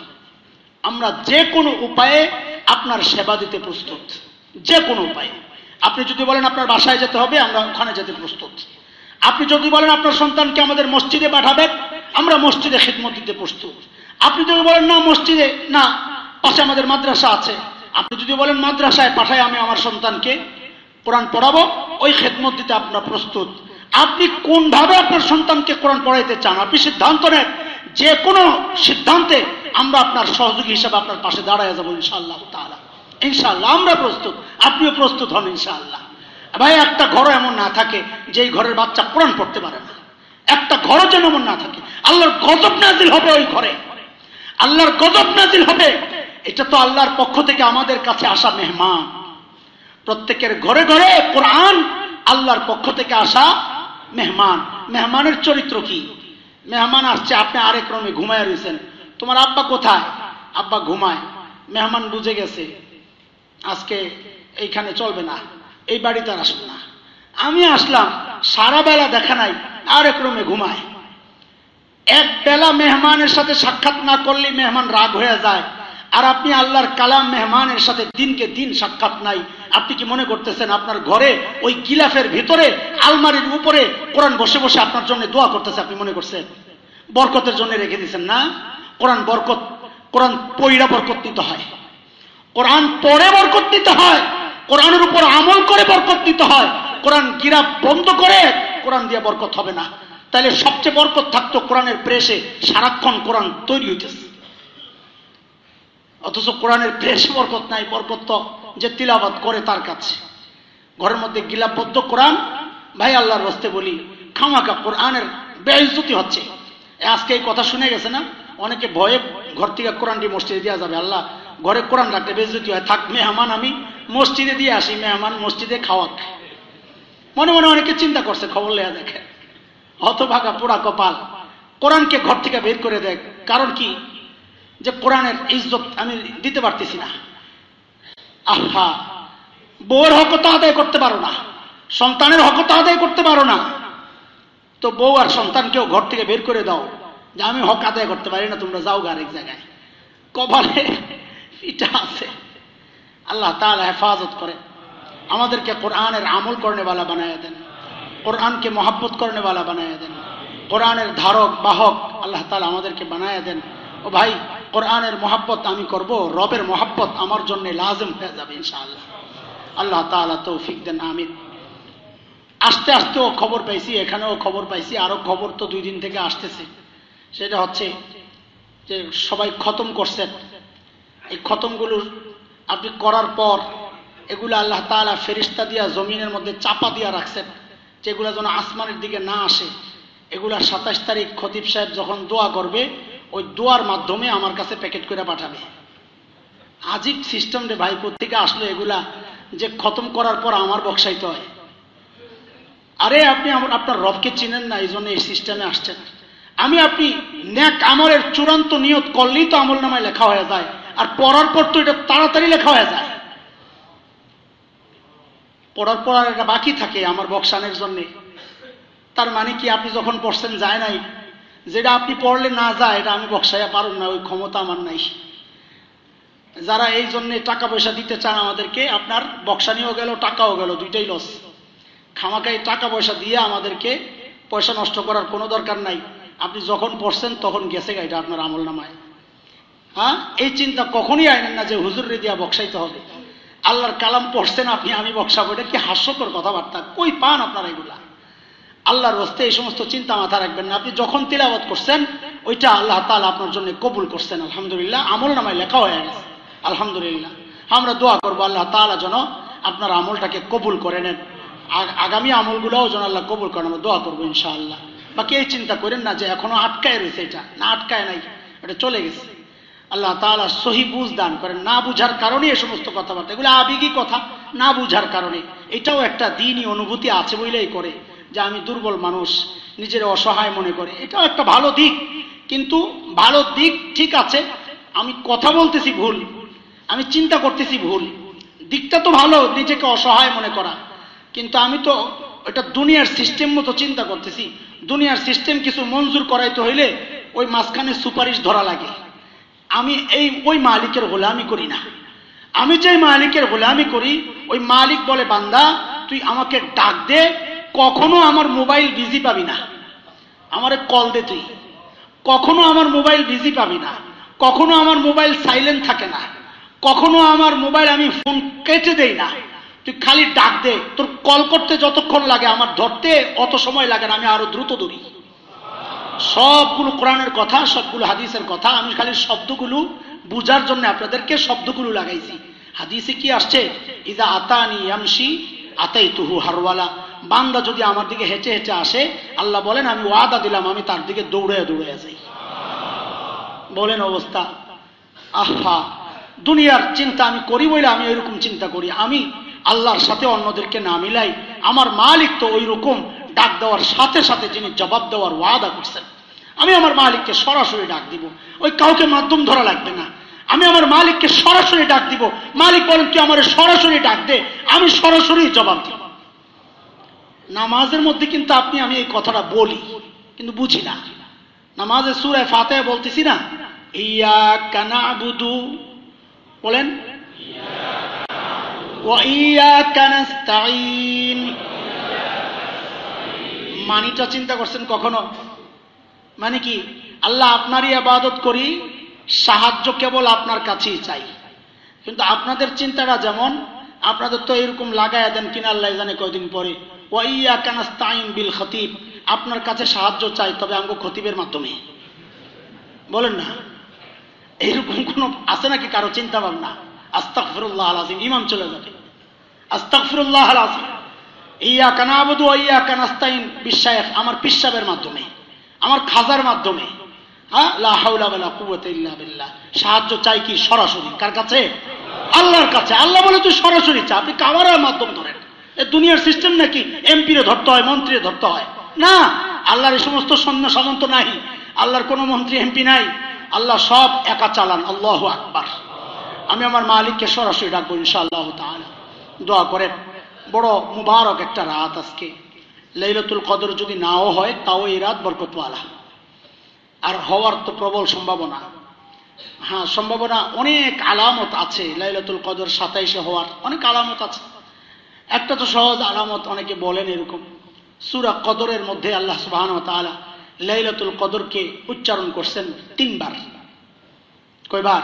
আমরা যে কোনো উপায়ে আপনার সেবা দিতে প্রস্তুত। যে কোনো উপায়ে। আপনি যদি বলেন আপনার বাসায় যেতে হবে, আমরা ওখানে যেতে প্রস্তুত। আপনি যদি বলেন আপনার সন্তানকে আমাদের মসজিদে পাঠাবেন, আমরা মসজিদে খেদমত দিতে প্রস্তুত। আপনি যদি বলেন, না, মসজিদে, না, পাশে আমাদের মাদ্রাসা আছে। আপনি যদি বলেন, মাদ্রাসায় পাঠায় আমি আমার সন্তানকে, কোরআন পড়াবো, ওই খেদমত দিতে আপনার প্রস্তুত। আপনি কোনভাবে আপনার সন্তানকে কোরআন পড়াইতে চান? আপনি সিদ্ধান্ত নেন, যে কোনো সিদ্ধান্তে আমরা আপনার সহযোগী হিসাবে আপনার পাশে দাঁড়ায় যাব, ইনশাআল্লাহ তাহলে ইনশাআল্লাহ, আমরা প্রস্তুত। আপনিও প্রস্তুত হন, ইনশাআল্লাহ। ভাই, একটা ঘরও এমন না থাকে যে এই ঘরের বাচ্চা কোরআন পড়তে পারে না। একটা ঘরও যেন এমন না থাকে। আল্লাহর গজব নাজিল হবে ওই ঘরে। আল্লাহর গজব নাজিল হবে। এটা তো আল্লাহর পক্ষ থেকে আমাদের কাছে আসা মেহমান। প্রত্যেকের ঘরে ঘরে কোরআন আল্লাহর পক্ষ থেকে আসা মেহমান। মেহমানের চরিত্র কি? মেহমান আসছে, আপনি আরেক রমে ঘুমায় রয়েছেন। তোমার আব্বা কোথায়? আব্বা ঘুমায়। মেহমান বুঝে গেছে, আজকে এইখানে চলবে না, এই বাড়িতে আর আসবে না। আমি আসলাম সারা বেলা দেখা নাই আর এক রুমে ঘুমায়। এক বেলা মেহমানের সাথে সাক্ষাৎ না করলে মেহমান রাগ হয়ে যায়। আর আপনি আল্লাহর কালাম মেহমানের সাথে দিনকে দিন সাক্ষাৎ নাই। আপনি কি মনে করতেছেন আপনার ঘরে, ওই গিলাফের ভিতরে, আলমারির উপরে কোরআন বসে বসে আপনার জন্য দোয়া করতেছে আপনি মনে করছেন? বরকতের জন্য রেখে দিচ্ছেন না? কোরআন বরকত, কোরআন পইরা বরকত নিতে হয়। কোরআন পড়ে বরকত নিতে হয়। কোরআনের উপর আমল করে বরকত নিতে হয়। কোরআন গিরা বন্ধ করে কোরআন দিয়ে বরকত হবে না। তাহলে সবচেয়ে বরকত থাকতো কোরআনের প্রেসে সারাক্ষণ কোরআন তৈরি হইতেছে। অথচ কোরআনের প্রেসে বরকত নাই, বরকত তো যে তিলাবাত করে তার কাছে। ঘরের মধ্যে গিলাবদ্ধ কোরআন, ভাই আল্লাহর বস্তে বলি খামাকা কোরআনের বেইজ্জতি হচ্ছে। আজকে এই কথা শুনে গেছে না? অনেকে ভয়ে ঘর থেকে কোরআনটি মসজিদে দেওয়া যাবে। আল্লাহ, ঘরে কোরআন রাখলে বেইজ্জতি হয়। থাক, মেহমান আমি মসজিদে দিয়ে আসি, মেহমান মসজিদে খাওয়াক মনে মনে অনেকে চিন্তা করছে, খবর লেয়া দেখে। হতভাগা পোড়া কপাল। কোরআনকে ঘর থেকে বের করে দেয়। কারণ কি? যে কোরআনের ইজ্জত আমি দিতে পারতেছি না। আহা! বউয়ের হক তো আদায় করতে পারো না। সন্তানের হক তো আদায় করতে পারো না। তো বউ আর সন্তানকেও ঘর থেকে বের করে দাও। যে আমি হক আদায় করতে পারি না, তোমরা যাও আরেক জায়গায়। কপালে এটা আছে। আল্লাহ তাহলে হেফাজত করে। আমাদেরকে কোরআনের আমল করনেওয়ালা বানায় দেন। কোরআনকে মহাব্বত করনেওয়ালা বানায় দেন। কোরআনের ধারক, বাহক আল্লাহ তালা আমাদেরকে বানায় দেন। ও ভাই, কোরআনের মহাব্বত আমি করব, রবের মহাব্বত আমার জন্য লাজম হয়ে যাবে ইনশাআল্লাহ। আল্লাহ তালা তৌফিক দেন, আমিন। আস্তে আস্তেও খবর পাইছি, এখানেও খবর পাইছি, আরও খবর তো দুই দিন থেকে আসতেছে। সেটা হচ্ছে যে সবাই খতম করছেন এই খতমগুলো আপনি করার পর এগুলো আল্লাহ তালা ফেরিস্তা দিয়া জমিনের মধ্যে চাপা দিয়া রাখছেন। যেগুলো যেন আসমানের দিকে না আসে, এগুলা সাতাশ তারিখ খতিব সাহেব যখন দোয়া করবে, ওই দোয়ার মাধ্যমে আমার কাছে প্যাকেট করে পাঠাবে। আজিব সিস্টেম রে ভাই থেকে আসলো এগুলা যে খতম করার পর আমার বক্সাইতে হয়। আরে আপনি আপনার রবকে চিনেন না, এই জন্য এই সিস্টেমে আসছেন। আমি আপনি ন্যাক আমলের চূড়ান্ত নিয়ত করলেই তো আমল নামায় লেখা হয়ে যায়, আর পড়ার পর তো এটা তাড়াতাড়ি লেখা হয়ে যায়। পড়ার পর আর বাকি থাকে আমার বক্সানের জন্যে। তার মানে কি, আপনি যখন পড়ছেন, যায় নাই? যেটা আপনি পড়লে না যায়, এটা আমি বক্সাইয়া পারুন না, ওই ক্ষমতা আমার নাই। যারা এই জন্য টাকা পয়সা দিতে চান আমাদেরকে, আপনার বক্সানিও গেল, টাকাও গেল, দুইটাই লস খামাকাই টাকা পয়সা দিয়ে আমাদেরকে পয়সা নষ্ট করার কোনো দরকার নাই। আপনি যখন পড়ছেন, তখন গেছে এটা আপনার আমল নামায় হ্যাঁ? এই চিন্তা কখনই আইনেন না যে হুজুর রে দিয়া বক্সাইতে হবে। আল্লাহর কালাম পড়ছেন আপনি, আমি বক্সাবো, এটা কি হাস্যকর কথাবার্তা? কই পান আপনারা এগুলা? আল্লাহর হস্তে এই সমস্ত চিন্তা মাথা রাখবেন না। আপনি যখন তিলাবত করছেন, ওইটা আল্লাহ তালা আপনার জন্য কবুল করছেন, আলহামদুলিল্লাহ। আমল নামায় লেখা হয়ে গেছে। আলহামদুলিল্লাহ। আমরা দোয়া করব আল্লাহ তালা যেন আপনার আমলটাকে কবুল করে নেন। আগামী আমলগুলোও যেন আল্লাহ কবুল করেন, আমরা দোয়া করব ইনশাআল্লাহ। বাকি এই চিন্তা করেন না যে এখনও আটকায় রয়েছে এটা। না, আটকায় নাই। এটা চলে গেছে। আল্লাহ তালা সহি বুঝ দান করেন। না বুঝার কারণে এই সমস্ত কথাবার্তা। এগুলো আবেগী কথা, না বুঝার কারণে। এটাও একটা দিনই অনুভূতি আছে বলেই করে যে আমি দুর্বল মানুষ, নিজের অসহায় মনে করে। এটাও একটা ভালো দিক। কিন্তু ভালো দিক ঠিক আছে, আমি কথা বলতেছি ভুল, আমি চিন্তা করতেছি ভুল। দিকটা তো ভালো, নিজেকে অসহায় মনে করা। কিন্তু আমি তো এটা দুনিয়ার সিস্টেম মতো চিন্তা করতেছি। দুনিয়ার সিস্টেম কিছু মঞ্জুর করাইতে হইলে ওই মাঝখানে সুপারিশ ধরা লাগে। আমি এই, ওই মালিকের গোলামি করি না। আমি যে মালিকের গোলামি করি, ওই মালিক বলে, বান্দা, তুই আমাকে ডাক দে, কখনো আমার মোবাইল বিজি পাবি না। আমারে কল দে তুই। কখনো আমার মোবাইল বিজি পাবি না। কখনো আমার মোবাইল সাইলেন্ট থাকে না। কখনো আমার মোবাইল আমি ফোন কেটে দেই না। তুই খালি ডাক দে। তোর কল করতে যতক্ষণ লাগে, আমার ধরতে অত সময় লাগে না। আমি আরও দ্রুত দৌড়ি সবগুলো কোরআনের কথা, সবগুলো হাদিসের কথা, আমি খালি শব্দগুলো বুঝার জন্য আপনাদেরকে শব্দগুলো লাগাইছি। হাদিসে কি আসছে? ইজা আতানি আমশি আতাই তুহু হারওয়ালা। বান্দা যদি আমার দিকে হেঁটে হেঁটে আসে, আল্লাহ বলেন, আমি ওয়াদা দিলাম, আমি তার দিকে দৌড়ে দৌড়ে যাই। বলেন অবস্থা। আহা, দুনিয়ার চিন্তা আমি করি বলে আমি ওইরকম চিন্তা করি। আমি আল্লাহর সাথে অন্যদেরকে না মিলাই, আমার মালিক তো ওই রকম ডাক দেওয়ার সাথে সাথে যিনি জবাব দেওয়ার ওয়াদা করছেন। আমি আমার মালিককে সরাসরি ডাক দিব। ওই কাউকে মাধ্যম ধরা লাগবে না। আমি আমার মালিককে সরাসরি ডাক দিব। মালিক বলেন, তুই আমার সরাসরি ডাক দে। আমি সরাসরি জবাব দিব। নামাজের মধ্যে কিন্তু আপনি, আমি এই কথাটা বলি, কিন্তু বুঝি না। নামাজের সুরায় ফাতে বলতেছি না ইয়া কানা বুধু বলেন মানিটা চিন্তা করছেন কখনো? মানে কি? আল্লাহ আপনারই আবাদত করি, সাহায্য কেবল আপনার কাছেই চাই। কিন্তু আপনাদের চিন্তাটা যেমন, আপনাদের তো এরকম লাগাইয়া দেন কিনা আল্লাহ জানে কয়দিন পরে। ওয়াইয়া কানাস্তাইন বিল খতিব, আপনার কাছে সাহায্য চাই, তবে আমগো খতিবের মাধ্যমে। বলেন না? এইরকম কোন আছে নাকি কারও চিন্তা ভাবনা? আস্তাকফিরুল্লাহ আলাজিম ইমাম চলে যাবে। আস্তাকফিরুল্লাহ আলাজিম ইয়া কানাবুদু ইয়া কানাস্তাইন বিশ্বায়েখ আমার পিসাবের মাধ্যমে। আমার খাজার মাধ্যমে হ্যাঁ? সাহায্য চাই কি সরাসরি? কার কাছে? আল্লাহর কাছে। আল্লাহ বলে তুই সরাসরি চা। আপনি কামারের মাধ্যম ধরেন। এ দুনিয়ার সিস্টেম নাকি এমপিরে ধরতে হয়, মন্ত্রীরে ধরতে হয়? না। আল্লাহর এই সমস্ত সৈন্য সামন্ত নাই। আল্লাহর কোনো মন্ত্রী, এমপি নাই। আল্লাহ সব একা চালান। আল্লাহ আকবার। আমি আমার মালিককে সরাসরি ডাকবো ইনশাআল্লাহ তাআলা। দোয়া করেন। বড় মুবারক একটা রাত আজকে। লাইলাতুল কদর যদি নাও হয়, তাও এই রাত বরকতওয়ালা। আর হওয়ার তো প্রবল সম্ভাবনা। হ্যাঁ সম্ভাবনা অনেক আলামত আছে লাইলাতুল কদর সাতাইশে হওয়ার। অনেক আলামত আছে। একটা তো সহজ আলামত অনেকে বলেন এরকম। সুরা কদরের মধ্যে আল্লাহ সুবাহন তাআলা লাইলাতুল কদরকে উচ্চারণ করছেন তিনবার। কয়বার?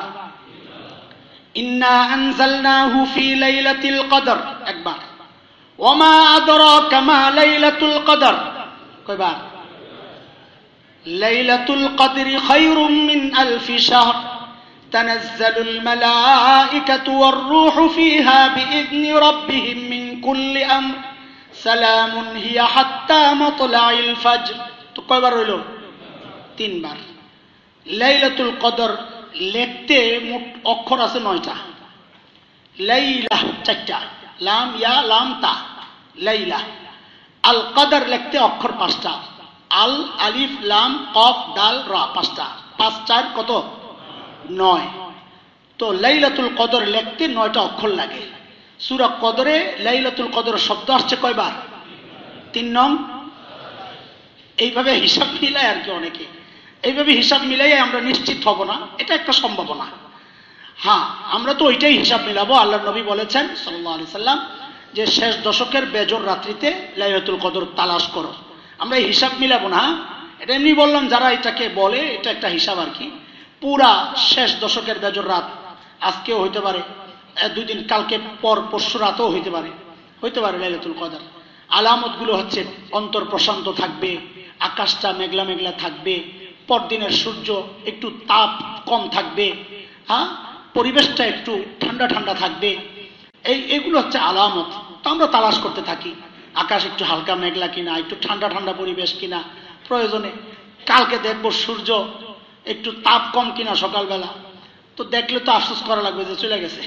ইন্না আনজালনাহু ফি লাইলাতিল কদর। একবার। ওমা আদরাকা মা লাইলাতুল কদর কয়বার লাইলাতুল কদরি খায়রুম মিন আলফি শাহর تنزل الملائكة والروح فيها بإذن ربهم من كل أمر سلام هي حتى مطلع الفجر তো কয়বার রইল তিনবার লাইলাতুল কদর লিখতে মোট অক্ষর আছে নয়টা লাইলা চারটা লাম ইয়া, লাম তা, লাইলা। আল কদর লিখতে অক্ষর পাঁচটা। আল, আলিফ, লাম, কফ, ডাল, র, পাঁচটা। পাঁচ, চার, কত? নয়। তো লাইলাতুল কদর লিখতে নয়টা অক্ষর লাগে। সুরা কদরে লাইলাতুল কদর শব্দ আসছে কয়বার? তিন নং। এইভাবে হিসাব মিলায় আর কি অনেকে। এইভাবে হিসাব মিলাই আমরা নিশ্চিত হব না। এটা একটা সম্ভাবনা। হ্যাঁ আমরা তো ওইটাই হিসাব মিলাবো, আল্লাহ নবী বলেছেন সাল্লাহ আলি সাল্লাম, যে শেষ দশকের বেজর রাত্রিতে লাইলাতুল কদর তালাশ করো। আমরা হিসাব মিলাবো না এটা এমনি বললাম, যারা এটাকে বলে, এটা একটা হিসাব আর কি। পুরা শেষ দশকের বেজর রাত, আজকেও হইতে পারে দুই দিন, কালকে পর পরশু রাতেও হইতে পারে হইতে পারে লাইলাতুল কদর। আলামতগুলো হচ্ছে, অন্তর প্রশান্ত থাকবে, আকাশটা মেঘলা মেঘলা থাকবে, পরদিনের সূর্য একটু তাপ কম থাকবে হ্যাঁ? পরিবেশটা একটু ঠান্ডা ঠান্ডা থাকবে। এই, এগুলো হচ্ছে আলামত। তো আমরা তালাশ করতে থাকি। আকাশ একটু হালকা মেঘলা কিনা, একটু ঠান্ডা ঠান্ডা পরিবেশ কিনা, প্রয়োজনে। কালকে দেখব সূর্য একটু তাপ কম কিনা সকালবেলা। তো দেখলে তো আফসোস করা লাগবে যে চলে গেছে।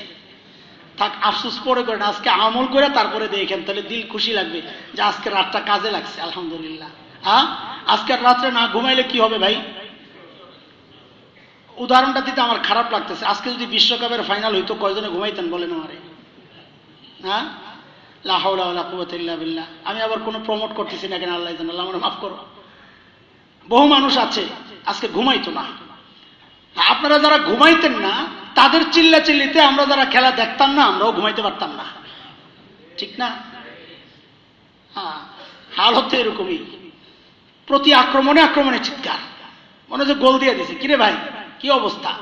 থাক, আফসোস পরে করেন, আজকে আমল করে তারপরে দেখেন, তাহলে দিল খুশি লাগবে যে আজকে রাতটা কাজে লাগছে, আলহামদুলিল্লাহ। হ্যাঁ আজকের রাত্রে না ঘুমাইলে কি হবে ভাই? উদাহরণটা দিতে আমার খারাপ লাগতেছে। আজকে যদি বিশ্বকাপের ফাইনাল হইতো, কয়জনে ঘুমাইতেন বলেন আমারে? হ্যাঁ? বিল্লাহ। আমি আবার কোনো প্রমোট করতেছি না কেন? আল্লাহ আল্লাহ মাফ করো। বহু মানুষ আছে, আজকে ঘুমাইতো না। আপনারা যারা ঘুমাইতেন না, তাদের চিল্লা চিল্লিতে আমরা যারা খেলা দেখতাম না, আমরাও ঘুমাইতে পারতাম না। ঠিক না? হ্যাঁ হাল হচ্ছে এরকমই। প্রতি আক্রমণে আক্রমণে চিৎকার। মনে হচ্ছে গোল দিয়ে দিছে। কিরে ভাই? কি অবস্থা?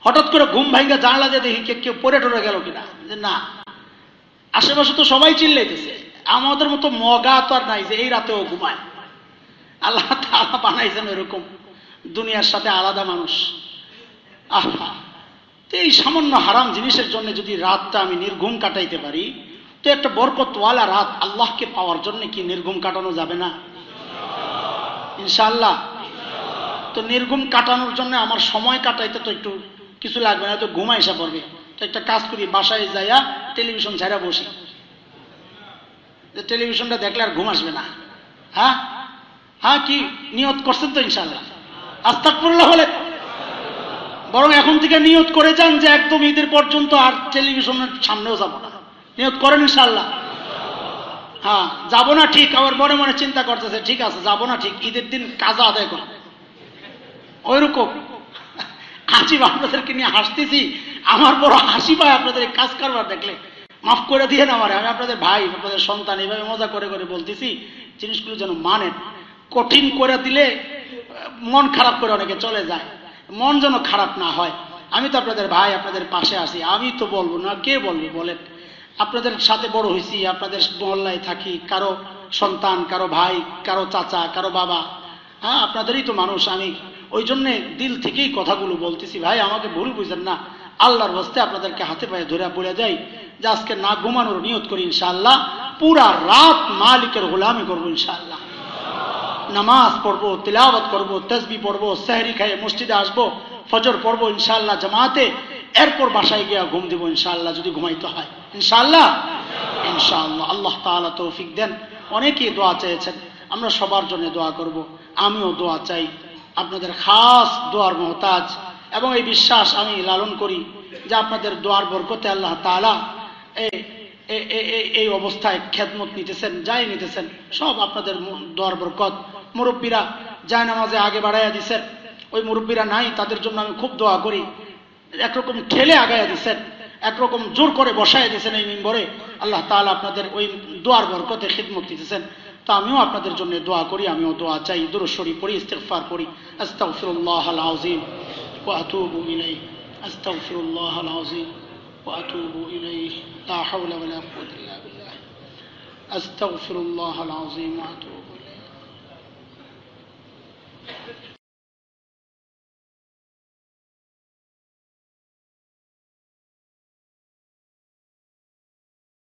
হঠাৎ করে ঘুম ভাঙ্গা জানলা দিয়ে দেখি কে কেউ পরে টরে গেল কিনা? যে না। আশেপাশে তো সবাই চিল্লাইতেছে। আমাদের মতো মগা তো আর নাই যে এই রাতেও ঘুমায়। আল্লাহ তালা বানাইছেন এরকম দুনিয়ার সাথে আলাদা মানুষ। আহা। তো এই সামান্য হারাম জিনিসের জন্য যদি রাতটা আমি নির্ঘুম কাটাইতে পারি, তো একটা বরকতওয়ালা রাত আল্লাহকে পাওয়ার জন্য কি নির্ঘুম কাটানো যাবে না? ইনশাল্লাহ তো নির্ঘুম কাটানোর জন্য আমার সময় কাটাইতে তো একটু কিছু লাগবে না তো ঘুমা এসে পড়বে। তো একটা কাজ করি, বাসায় যাইয়া টেলিভিশন ছাড়া বসি। টেলিভিশনটা দেখলে আর ঘুম আসবে না। হ্যাঁ? হ্যাঁ কি নিয়ত করছেন তো ইনশাল্লাহ আস্তাক আস্তাকফুল্লাহ বলে। বরং এখন থেকে নিয়ত করে যান যে একদম ঈদের পর্যন্ত আর টেলিভিশনের সামনেও যাব না। নিয়ত করেন ইনশাল্লাহ হ্যাঁ যাব না ঠিক, আবার মনে মনে চিন্তা করতেছে, ঠিক আছে, যাব না ঠিক, ঈদের দিন কাজা আদায় করব ওইরকম। হাসি আপনাদেরকে নিয়ে হাসতেছি। আমার বড় হাসি পায় আপনাদের কাজ কারবার দেখলে। মাফ করে দিয়ে না আমারে, আমি আপনাদের ভাই, আপনাদের সন্তান, এইভাবে মজা করে করে বলতেছি। জিনিসগুলো যেন মানেন কঠিন করে দিলে, মন খারাপ করে অনেকে চলে যায়। মন যেন খারাপ না হয়। আমি তো আপনাদের ভাই, আপনাদের পাশে আছি। আমি তো বলব না, কে বলব বলেন? আপনাদের সাথে বড় হয়েছি, আপনাদের মহল্লায় থাকি। কারও সন্তান, কারও ভাই, কারও চাচা, কারও বাবা। হ্যাঁ আপনাদেরই তো মানুষ আমি। ওই জন্যে দিল থেকেই কথাগুলো বলতেছি, ভাই, আমাকে ভুল বুঝেন না। আল্লাহর বস্তে আপনাদেরকে হাতে পায়ে ধরে বলে যাই যে আজকে না ঘুমানোর নিয়ত করি ইনশাআল্লাহ। পুরা রাত মালিকের গোলামি করব ইনশাআল্লাহ। নামাজ পড়ব, তিলাওয়াত করব তসবি পড়ব, সেহরি খাইয়ে মসজিদে আসব, ফজর পড়ব ইনশাআল্লাহ জামাতে। এরপর বাসায় গিয়ে ঘুম দিব ইনশাআল্লাহ যদি ঘুমাইতে হয়। ইনশাআল্লাহ? ইনশাআল্লাহ। আল্লাহ তাআলা তৌফিক দেন। অনেকেই দোয়া চেয়েছেন। আমরা সবার জন্য দোয়া করব। আমিও দোয়া চাই। আপনাদের খাস দোয়ার মহতাজ এবং এই বিশ্বাস আমি লালন করি যে আপনাদের দোয়ার বরকতে আল্লাহ তাআলা এই অবস্থায় খেদমত নিতেছেন, যাই নিতেছেন, সব আপনাদের দোয়ার বরকত। মুরব্বীরা যায় নামাজে আগে বাড়াইয়া দিছেন, ওই মুরব্বীরা নাই, তাদের জন্য আমি খুব দোয়া করি। একরকম ঠেলে আগাইয়া দিছেন, একরকম জোর করে বসায় দিয়েছেন এই মিম্বরে। আল্লাহ তাআলা আপনাদের ওই দোয়ার বরকতে খিদমত দিতেছেন তো আমিও আপনাদের জন্য দোয়া করি, আমিও দোয়া চাই দুরস্বরী পড়ি ইস্তেকফার পড়ি আস্তাউফিরুল্লাহ আল আজিম ও আতুবু ইলাই আস্তাউফিরুল্লাহ আল আজিম ও আতুবু ইলাই লা হাওলা ওয়ালা কুওয়াতা ইল্লা বিল্লাহ। আস্তাউফিরুল্লাহ আল আজিম ওয়া আতুবু